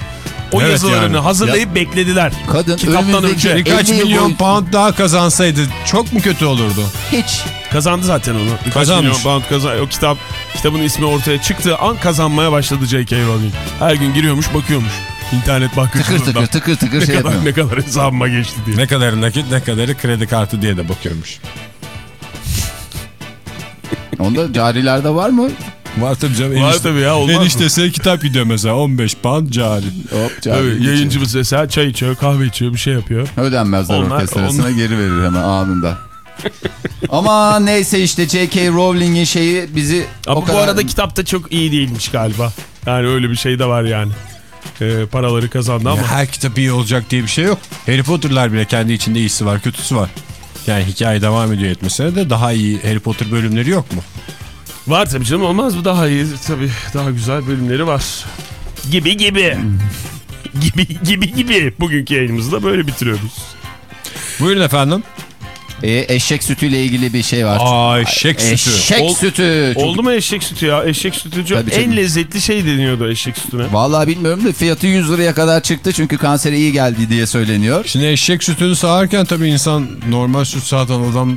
o Evet yazılarını yani. hazırlayıp beklediler. Kadın Kitaptan önce Birkaç 50 yıl milyon boyunca- pound daha kazansaydı çok mu kötü olurdu? Hiç. Kazandı zaten onu. Birkaç Kazanmış. milyon pound kazan. O kitap kitabın ismi ortaya çıktığı an kazanmaya başladı J.K. Rowling. Her gün giriyormuş, bakıyormuş. İnternet Tıkır bankasından. tıkır tıkır tıkır ne şey kadar yapıyor. ne kadar hesabıma geçti diye. Ne kadarı nakit ne kadarı kredi kartı diye de bakıyormuş. Onda carilerde var mı? Var tabii canım. Var enişte- tabii ya, olmaz mı? Eniştesine kitap gidiyor mesela 15 pound cari. Hop cari. Tabii, yayıncımız mesela çay içiyor, kahve içiyor, bir şey yapıyor. Ödenmezler Onlar- orkestrasına onlar- geri verir hemen anında. Ama neyse işte J.K. Rowling'in şeyi bizi Ama o bu kadar... arada kitap da çok iyi değilmiş galiba. Yani öyle bir şey de var yani. Ee, paraları kazandı ama. Ya her kitap iyi olacak diye bir şey yok. Harry Potter'lar bile kendi içinde iyisi var kötüsü var. Yani hikaye devam ediyor etmesine de daha iyi Harry Potter bölümleri yok mu? Var tabii canım olmaz mı? Daha iyi tabii daha güzel bölümleri var. Gibi gibi. gibi gibi gibi. Bugünkü yayınımızı da böyle bitiriyoruz. Buyurun efendim. E, eşek sütüyle ilgili bir şey var. Aa eşek sütü. Eşek Ol- sütü. Çok- Oldu mu eşek sütü ya? Eşek sütü çok Tabii, en lezzetli şey deniyordu eşek sütüne. Vallahi bilmiyorum da fiyatı 100 liraya kadar çıktı çünkü kansere iyi geldi diye söyleniyor. Şimdi eşek sütünü sağarken tabii insan normal süt sağdan adam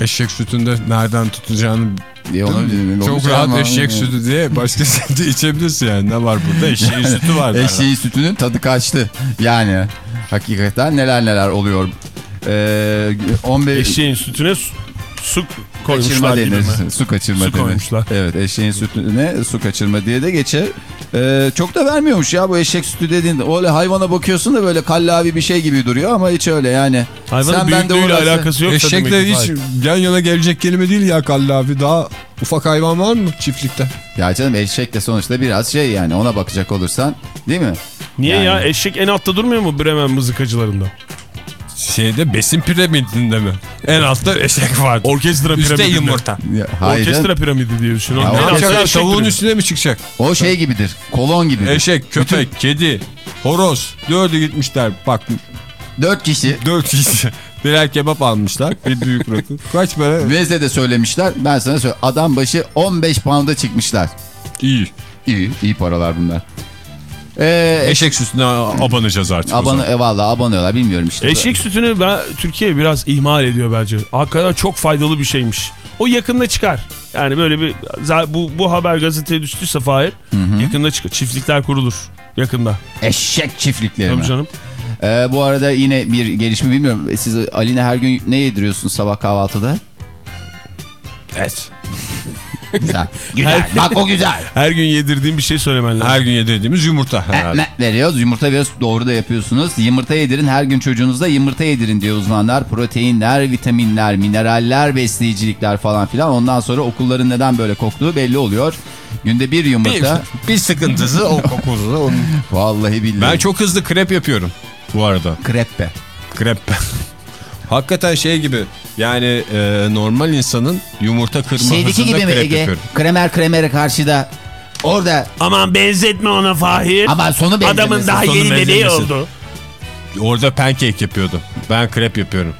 eşek sütünde nereden tutacağını Diye bilmiyorum. çok rahat ama- eşek sütü diye başka sütü içebilirsin yani. Ne var burada? Eşeğin sütü var. Eşeğin sütünün tadı kaçtı. Yani hakikaten neler neler oluyor. Ee, 15 Eşeğin sütüne su, su kaçırma koymuşlar mi? denir. Su kaçırma Su denir. koymuşlar. Evet eşeğin sütüne su kaçırma diye de geçer. Ee, çok da vermiyormuş ya bu eşek sütü dediğin. Öyle hayvana bakıyorsun da böyle kallavi bir şey gibi duruyor ama hiç öyle yani. Hayvanın Sen büyüklüğüyle uğraşsa- alakası yok. Eşekle hiç yan yana gelecek kelime değil ya Kalli abi. Daha ufak hayvan var mı çiftlikte? Ya canım eşek de sonuçta biraz şey yani ona bakacak olursan değil mi? Niye Yani- ya? Eşek en altta durmuyor mu Bremen mızıkacılarında? Şeyde besin piramidinde mi? En altta eşek vardı. Orkestra Üstte piramidi. yumurta. Ya, hayır. Orkestra piramidi diye düşün. Ya En o- Ne altta yapacaklar? eşek Tavuğun üstüne mi çıkacak? O şey gibidir. Kolon gibidir. Eşek, köpek, kedi, horoz. Dördü gitmişler. Bak Dört kişi. dört kişi. Birer kebap almışlar. Bir büyük rakı. Kaç para? Vezde de söylemişler. Ben sana söyleyeyim. Adam başı 15 pound'a çıkmışlar. İyi. İyi, iyi paralar bunlar. Ee, Eşek sütüne abanacağız artık. zaman. e, valla abanıyorlar bilmiyorum işte. Eşek sütünü ben, Türkiye biraz ihmal ediyor bence. Hakikaten çok faydalı bir şeymiş. O yakında çıkar. Yani böyle bir bu, bu haber gazeteye düştüyse Fahir yakında çıkar. Çiftlikler kurulur yakında. Eşek çiftlikleri Tabii mi? canım. Ee, bu arada yine bir gelişme bilmiyorum. Siz Aline her gün ne yediriyorsunuz sabah kahvaltıda? Et. Güzel. Güzel. Bak o güzel. Her gün yedirdiğim bir şey söylemen lazım. Her gün yedirdiğimiz yumurta herhalde. Ekmek veriyoruz. Yumurta veriyoruz. Doğru da yapıyorsunuz. Yumurta yedirin. Her gün çocuğunuza yumurta yedirin diyor uzmanlar. Proteinler, vitaminler, mineraller, besleyicilikler falan filan. Ondan sonra okulların neden böyle koktuğu belli oluyor. Günde bir Bir, yumurta. bir sıkıntısı o kokusu. Onun- Vallahi billahi. Ben çok hızlı krep yapıyorum bu arada. krepe. Krep. Hakikaten şey gibi yani e, normal insanın yumurta kırma Şeydeki gibi mi krep Ege? yapıyorum. Kremer kremere karşıda. Orada Aman benzetme ona Fahir. ama sonu benzemesin. Adamın daha sonu yeni bebeği benzemesin. oldu. Orada pancake yapıyordu. Ben krep yapıyorum.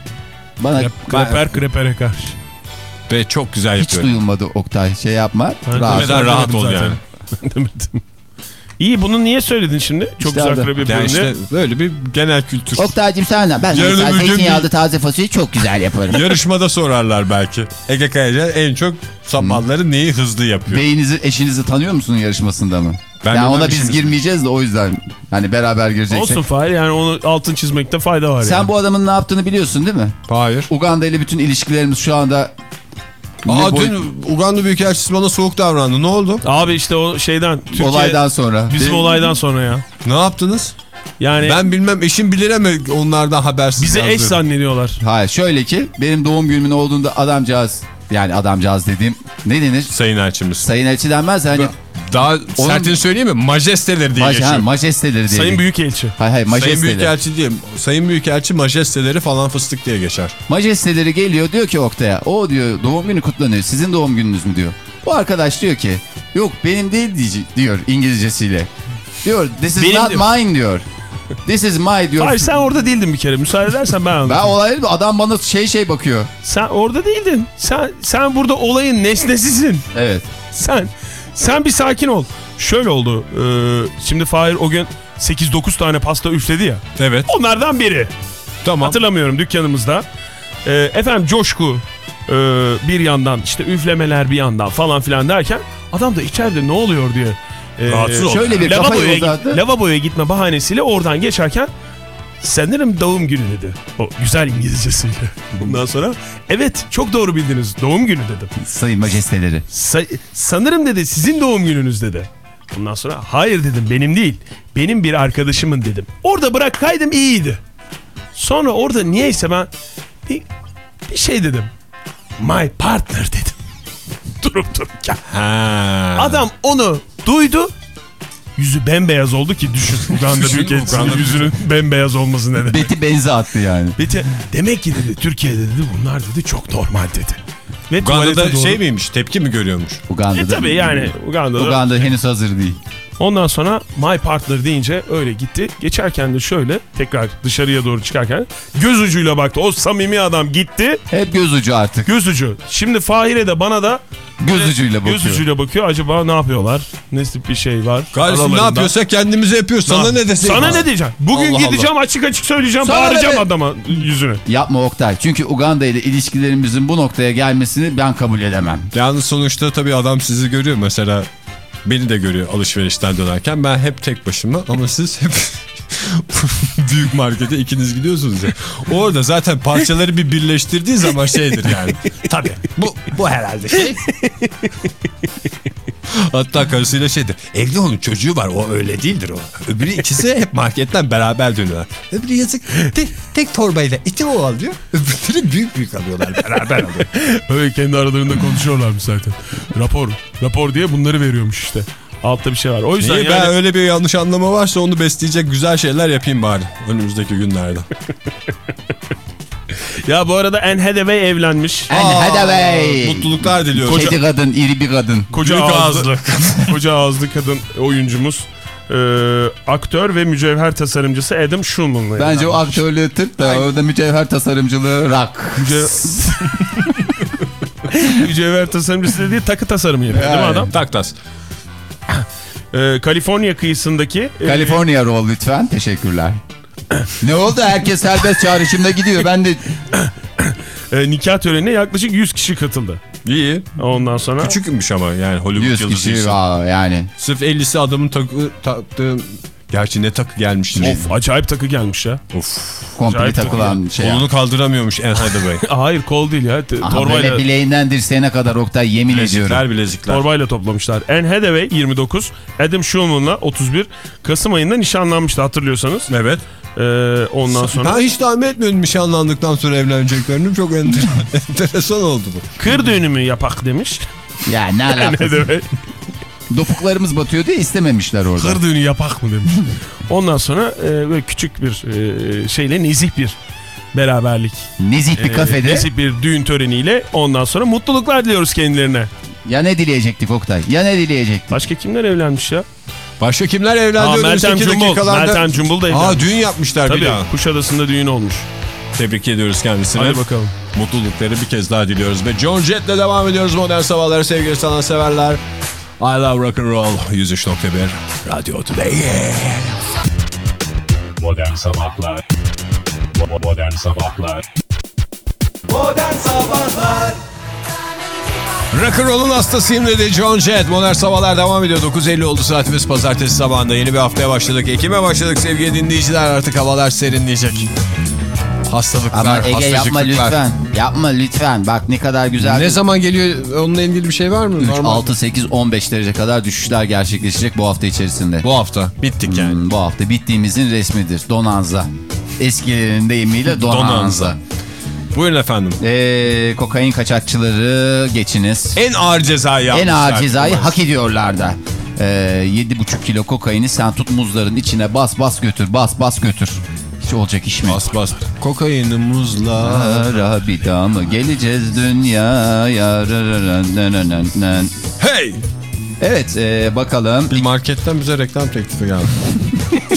Bana Kreper krepere karşı. Ve çok güzel hiç yapıyorum. duyulmadı Oktay. Şey yapma. Ben Rahat. rahat ol yani. Demedim. İyi bunu niye söyledin şimdi? Çok İşte güzel abi. krep Yani işte böyle bir genel kültür. Oktay'cım sen ben Yarın mesela öbür gün zeytinyağlı taze fasulyeyi çok güzel yaparım. Yarışmada sorarlar belki. Ege Kayacan en çok sabahları neyi hızlı yapıyor? Beyinizi, eşinizi tanıyor musun yarışmasında mı? Ben yani ona biz girmeyeceğiz de o yüzden hani beraber gireceksek. Olsun Fahir yani onu altın çizmekte fayda var Sen yani. bu adamın ne yaptığını biliyorsun değil mi? Hayır. Uganda ile bütün ilişkilerimiz şu anda Aa, boy- dün Uganda Büyükelçisi bana soğuk davrandı. Ne oldu? Abi işte o şeyden Türkiye olaydan sonra. bizim Benim- olaydan sonra ya. Ne yaptınız? Yani Ben bilmem eşim bilir mi onlardan habersiz bizi yazdı. eş zannediyorlar. Hayır şöyle ki benim doğum günümün olduğunda adamcağız yani adamcağız dediğim ne denir? Sayın elçimiz. Sayın elçi denmez hani Daha sertini söyleyeyim mi? Majesteleri diye maj geçiyor. ha, majesteleri diye. Sayın Büyükelçi. Hayır hayır Sayın majesteleri. Büyükelçi diye. Sayın Büyükelçi majesteleri falan fıstık diye geçer. Majesteleri geliyor diyor ki Oktay'a o diyor doğum günü kutlanıyor sizin doğum gününüz mü diyor. Bu arkadaş diyor ki yok benim değil diyor İngilizcesiyle. Diyor this is Benim not diyor. mine diyor. This is my diyor. Hayır sen orada değildin bir kere. Müsaade edersen ben ben anlatayım. olayı adam bana şey şey bakıyor. Sen orada değildin. Sen sen burada olayın nesnesisin. Evet. Sen sen bir sakin ol. Şöyle oldu. e, şimdi Fahir o gün 8-9 tane pasta üfledi ya. Evet. Onlardan biri. Tamam. Hatırlamıyorum dükkanımızda. E, efendim coşku e, bir yandan işte üflemeler bir yandan falan filan derken adam da içeride ne oluyor diye. E, Rahatsız oldu. Şöyle bir lavaboya, kafayı git- uzattı. lavaboya gitme bahanesiyle oradan geçerken sanırım doğum günü dedi. O güzel İngilizcesiyle. Bundan sonra evet çok doğru bildiniz doğum günü dedim. Sayın majesteleri. Sa- sanırım dedi sizin doğum gününüz dedi. Ondan sonra hayır dedim benim değil. Benim bir arkadaşımın dedim. Orada bırakkaydım iyiydi. Sonra orada niyeyse ben bir, bir şey dedim. My partner dedim. Durup dururken. Ha. Adam onu duydu. Yüzü bembeyaz oldu ki düşün. Uganda Büyükelçisi'nin yüzünün bembeyaz olması ne demek. Beti benzi attı yani. Beti, demek ki dedi Türkiye'de dedi bunlar dedi çok normal dedi. Ve Uganda'da şey miymiş? Tepki mi görüyormuş? Uganda'da. E tabi yani Uganda'da. Uganda henüz hazır değil. Ondan sonra my partner deyince öyle gitti. Geçerken de şöyle tekrar dışarıya doğru çıkarken göz ucuyla baktı. O samimi adam gitti. Hep göz ucu artık. Göz ucu. Şimdi Fahire de bana da Göz ucuyla bakıyor. göz ucuyla bakıyor. Acaba ne yapıyorlar? Ne tip bir şey var? Kardeşim ne yapıyorsa kendimize yapıyoruz. Sana ne desek? Sana ne diyeceğim? Bugün Allah gideceğim açık açık söyleyeceğim. Sana bağıracağım ne? adama yüzüne. Yapma Oktay. Çünkü Uganda ile ilişkilerimizin bu noktaya gelmesini ben kabul edemem. Yalnız sonuçta tabii adam sizi görüyor mesela. Beni de görüyor alışverişten dönerken. Ben hep tek başıma ama siz hep büyük markete ikiniz gidiyorsunuz ya. Orada zaten parçaları bir birleştirdiği zaman şeydir yani. Tabii bu, bu herhalde şey. Hatta karısıyla şeydir. Evli onun çocuğu var o öyle değildir o. Öbürü ikisi hep marketten beraber dönüyorlar. Öbürü yazık tek, tek torbayla iti o alıyor. Öbürleri büyük büyük alıyorlar beraber alıyor. Öyle kendi aralarında konuşuyorlarmış zaten. Rapor. Rapor diye bunları veriyormuş işte. Altta bir şey var. O yüzden Niye yani... ben öyle bir yanlış anlama varsa onu besleyecek güzel şeyler yapayım bari önümüzdeki günlerde. Ya bu arada Anne Hathaway evlenmiş. Anne Hathaway. Mutluluklar diliyorum. Kedi kadın, iri bir kadın. Koca Büyük ağızlı, koca ağızlı kadın oyuncumuz. Ee, aktör ve mücevher tasarımcısı Adam Schulman'la Bence o aktörlüğü tırt da orada mücevher tasarımcılığı rock. Müce- mücevher tasarımcısı dediği takı tasarımı yapıyor değil mi Yani. adam? Taktas. Ee, Kaliforniya kıyısındaki e, California roll lütfen. Teşekkürler. ne oldu? Herkes serbest çağrışımda gidiyor. Ben de e, nikah törenine yaklaşık 100 kişi katıldı. İyi. Ondan sonra Küçükmüş ama yani Hollywood 100 yıldızı kişi için. yani. Sırf 50'si adamın takı, taktığı Gerçi ne takı gelmiştir. Of acayip takı gelmiş ya. Komple Acayip takılan şey. Kolunu kaldıramıyormuş Anne Hathaway. Hayır kol değil ya. Aha, Torbayla, böyle bileğinden dirseğine kadar Oktay yemin ediyorum. bilezikler bilezikler. torbayla toplamışlar. Anne Hathaway 29, Adam Schulman'la 31 Kasım ayında nişanlanmıştı hatırlıyorsanız. Evet. Ee, ondan sonra Ben hiç tahmin etmiyordum nişanlandıktan sonra evleneceklerini. Çok enter enteresan oldu bu. kır düğünü mü yapak demiş. Ya ne alakası? Hathaway. Dopuklarımız batıyor diye istememişler orada. Kır düğünü yapak mı demiş. Ondan sonra e, böyle küçük bir e, şeyle nezih bir beraberlik. Nezih bir e, kafede. nezih bir düğün töreniyle ondan sonra mutluluklar diliyoruz kendilerine. Ya ne dileyecektik Oktay? Ya ne dileyecektik? Başka kimler evlenmiş ya? Başka kimler evlendi Aa, Meltem Cumbul. dakikalarda? Meltem Cumbul da evlenmiş. Aa düğün yapmışlar bir Tabii daha. Kuşadası'nda düğün olmuş. Tebrik ediyoruz kendisine. Hadi bakalım. Mutlulukları bir kez daha diliyoruz. Ve John Jett'le devam ediyoruz modern sabahları sevgili sanatseverler. I love rock and roll 103.1 Radyo Today. Modern Sabahlar Modern Sabahlar Modern Sabahlar Rock and roll'un hastasıyım dedi John Jett. Modern sabahlar devam ediyor. 9.50 oldu saatimiz pazartesi sabahında. Yeni bir haftaya başladık. Ekim'e başladık sevgili dinleyiciler. Artık havalar serinleyecek. Hastalıklar, Ama Ege yapma lütfen. Yapma lütfen. Bak ne kadar güzel. Ne zaman geliyor onunla ilgili bir şey var mı? 3, Normal. 6, 8, 15 derece kadar düşüşler gerçekleşecek bu hafta içerisinde. Bu hafta bittik yani. Hmm, bu hafta bittiğimizin resmidir. Donanza. Eskilerin deyimiyle donanza. Donanza. Buyurun efendim. Ee, kokain kaçakçıları geçiniz. En ağır cezayı En ağır cezayı hak ediyorlar da. Ee, 7,5 kilo kokaini sen tut muzların içine bas bas götür bas bas götür. Hiç olacak iş mi? Bas bas. Kokaini muzla. Ara bir daha mı geleceğiz dünyaya? Hey! Evet e, bakalım. Bir marketten bize reklam teklifi geldi.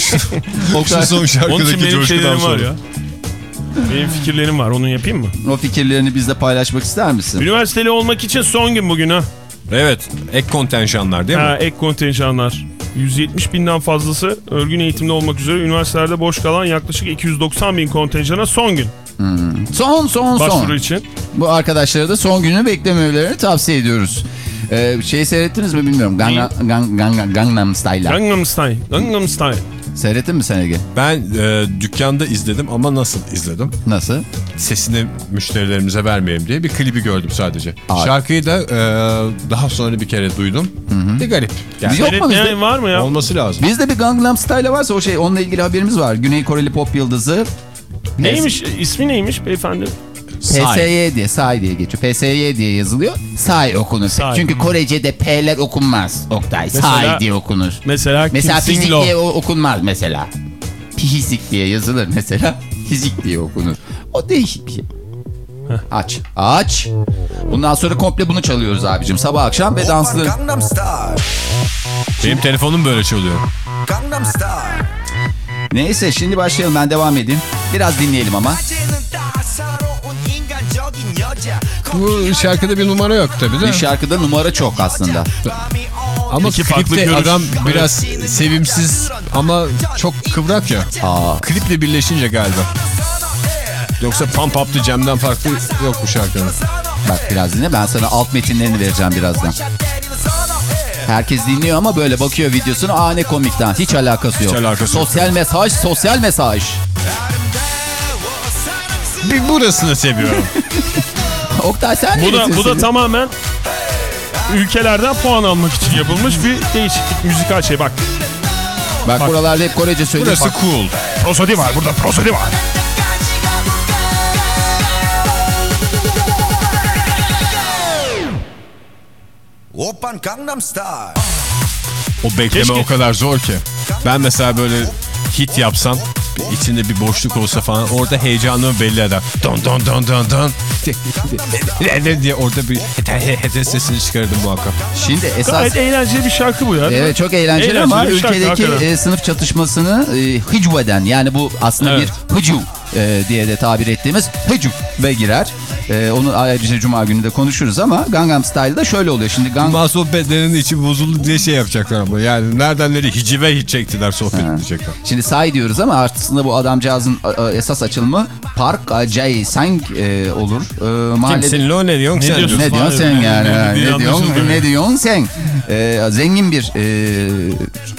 Şu son Onun için şarkıdaki coşkudan şeylerim var sonra. ya. Benim fikirlerim var onu yapayım mı? o fikirlerini bizle paylaşmak ister misin? Üniversiteli olmak için son gün bugün ha. Evet. Ek kontenjanlar değil mi? Ha, ek kontenjanlar. 170 binden fazlası örgün eğitimde olmak üzere üniversitelerde boş kalan yaklaşık 290 bin kontenjana son gün Son son başvuru son. için. Bu arkadaşlara da son günü beklemelerini tavsiye ediyoruz. Ee, şeyi seyrettiniz mi bilmiyorum. Gangnam, Gang, Gang, Gangnam Style'lar. Gangnam Style. Gangnam Style. Seyrettin mi sen Ege? Ben e, dükkanda izledim ama nasıl izledim? Nasıl? Sesini müşterilerimize vermeyelim diye bir klibi gördüm sadece. Aa. Şarkıyı da e, daha sonra bir kere duydum. Bir garip. Yani Yok mu bizde? Var mı ya? olması lazım. Bizde bir Gangnam Style varsa o şey onunla ilgili haberimiz var. Güney Koreli pop yıldızı Neymiş? ismi neymiş beyefendi? PSY diye, Say diye geçiyor. PSY diye yazılıyor. Say okunur. Say. Çünkü Korece'de P'ler okunmaz. Oktay. Mesela- Say diye okunur. Mesela, Mesela fizik diye okunmaz mesela. Fizik diye yazılır mesela. Fizik diye okunur. O değişik bir şey. Aç. Aç. Bundan sonra komple bunu çalıyoruz abicim. Sabah akşam ve danslı. Benim telefonum böyle çalıyor. Gangnam Style Neyse şimdi başlayalım ben devam edeyim. Biraz dinleyelim ama. Bu şarkıda bir numara yok tabii de. Bir şarkıda numara çok aslında. Ama İki farklı klipte görüş. adam biraz sevimsiz ama çok kıvrak ya. Aa, Kliple birleşince galiba. Yoksa Pump Up the Jam'den farklı yok bu şarkının. bak biraz dinle ben sana alt metinlerini vereceğim birazdan. Herkes dinliyor ama böyle bakıyor videosuna. Aa ne komikten. Hiç alakası yok. alakası yok. sosyal mesaj, sosyal mesaj. Bir burasını seviyorum. Oktay sen Bu da, bu da tamamen ülkelerden puan almak için yapılmış bir değişiklik müzikal şey. Bak Bak, buralarda hep Korece söylüyor. Burası Bak, cool. prosodi var burada prosodi var. 오빤 Gangnam Style O bekleme Keşke- o kadar zor ki. Ben mesela böyle hit yapsam içinde bir boşluk olsa falan orada heyecanımı belli eder. Don don don don don. diye orada bir hetes sesini çıkardım muhakkak. Şimdi esas... Gayet eğlenceli bir şarkı bu ya. Evet çok eğlenceli, Eğlenceli ama şarkı, ülkedeki hakikaten. e, sınıf çatışmasını e, hıcu eden yani bu aslında Evet. bir hıcu e, diye de tabir ettiğimiz hıcuk ve girer. E, onu ayrıca cuma günü de konuşuruz ama Gangnam Style'da şöyle oluyor. Şimdi Gangnam Cuma sohbetlerinin içi bozuldu diye şey yapacaklar ama. Yani nereden nereye hicive hiç çektiler sohbet edecekler. Şimdi say diyoruz ama aslında bu adamcağızın e, e, esas açılımı Park Jae Sang e, olur. E, mahallede- Kimsin lo ne diyorsun sen? diyorsun? Ne diyorsun sen ne- yani? ne ha? Ne diyorsun? Ne diyorsun sen? E, zengin bir e,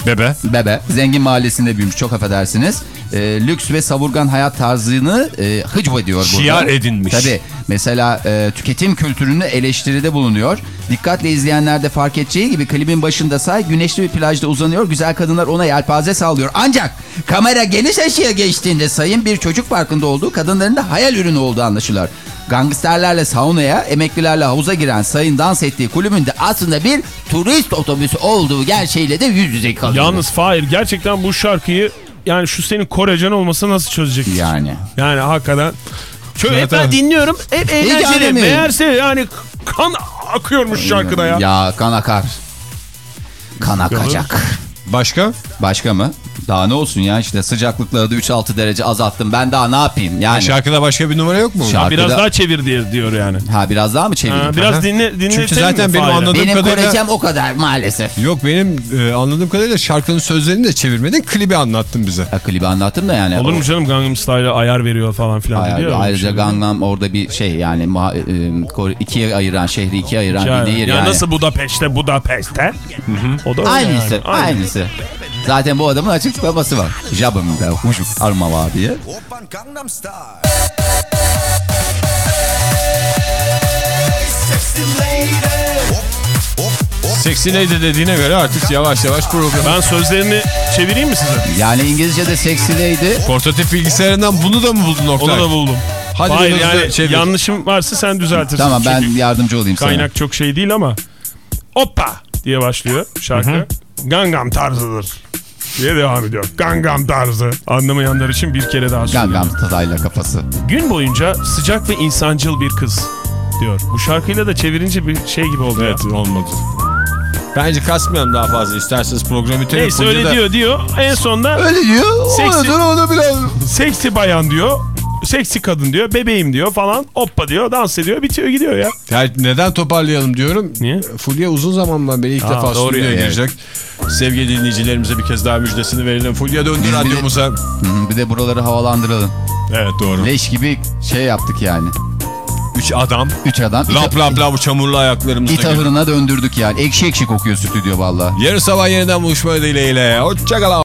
Bebe. bebe. Zengin mahallesinde büyümüş. Çok affedersiniz. E, lüks ve savurgan hayat tarzını e, hıcv ediyor burada. Şiar edinmiş. Tabii. Mesela e, tüketim kültürünü eleştiride bulunuyor. Dikkatle izleyenler de fark edeceği gibi klibin başında say güneşli bir plajda uzanıyor. Güzel kadınlar ona yelpaze sallıyor. Ancak kamera geniş açıya geçtiğinde sayın bir çocuk farkında olduğu kadınların da hayal ürünü olduğu anlaşılıyor. Gangsterlerle saunaya, emeklilerle havuza giren sayın dans ettiği kulübünde aslında bir turist otobüsü olduğu gerçeğiyle de yüz yüze kalıyor. Yalnız Fahir gerçekten bu şarkıyı yani şu senin Korecan olması nasıl çözecek? Yani. Yani hakikaten. Şöyle hep ben dinliyorum. Hep eğlenceli. Meğerse yani kan akıyormuş şarkıda ya. Ya kan akar. Kan akacak. Başka? Başka mı? Daha ne olsun ya işte sıcaklıkları da 3-6 derece azalttım. Ben daha ne yapayım yani? Şarkıda başka bir numara yok mu? Şarkı- Biraz daha çevir diye diyor yani. Ha biraz daha mı çevireyim? Ha, biraz dinle dinletelim Çünkü zaten mi benim anladığım Benim kadarıyla- Korecem o kadar maalesef. Yok benim e, anladığım kadarıyla şarkının sözlerini de çevirmedin klibi anlattın bize. Ha, klibi anlattım da yani. Olur mu canım Gangnam Style'a ayar veriyor falan filan Hayır, diyor. ayrıca Şey. Gangnam orada bir şey yani e, ikiye ayıran şehri ikiye ayıran Yani, bir nehir ya yani. nasıl Budapeşte Budapeşte? O da öyle Aynısı, yani. Aynı. Aynısı. Zaten bu adamın açıklaması var. Jabım da huşum arma var diye. Sexy lady. Dediğine göre artık yavaş yavaş program. Ben sözlerini çevireyim mi size? Yani İngilizce'de sexy'deydi. Portatif bilgisayarından bunu da mı buldun Oktay? Onu da buldum. Hadi Hayır yani çevir. yanlışım varsa sen düzeltirsin. Tamam ben Çünkü yardımcı olayım sana. kaynak çok şey değil ama. Hoppa diye başlıyor şarkı. Gangnam tarzıdır diye devam ediyor. Gangnam tarzı. Anlamayanlar için bir kere daha söylüyorum. Gangnam Style'la kafası. Gün boyunca sıcak ve insancıl bir kız diyor. Bu şarkıyla da çevirince bir şey gibi oldu ya. Evet olmadı. Bence kasmayalım daha fazla. İsterseniz programı bitirelim. Neyse öyle Fulya'da- diyor diyor. En sonunda Öyle diyor. Seksi- Onu, onu biraz... seksi bayan diyor. Seksi kadın diyor. Bebeğim diyor falan. Hoppa diyor. Dans ediyor. Bitiyor gidiyor ya. Ya neden toparlayalım diyorum. Niye? Fulya uzun zamandan beri ilk Aa, defa stüdyoya ya. girecek. Sevgili dinleyicilerimize bir kez daha müjdesini verelim. Fulya döndü Biz bir de- radyomuza. Bir de buraları havalandıralım. Evet doğru. Leş gibi şey yaptık yani. Üç adam. Üç adam. Lap lap lap çamurlu ayaklarımızla. İt ahırına döndürdük yani. Ekşi ekşi kokuyor stüdyo valla. Yarın sabah yeniden buluşma dileğiyle. Hoşçakalın.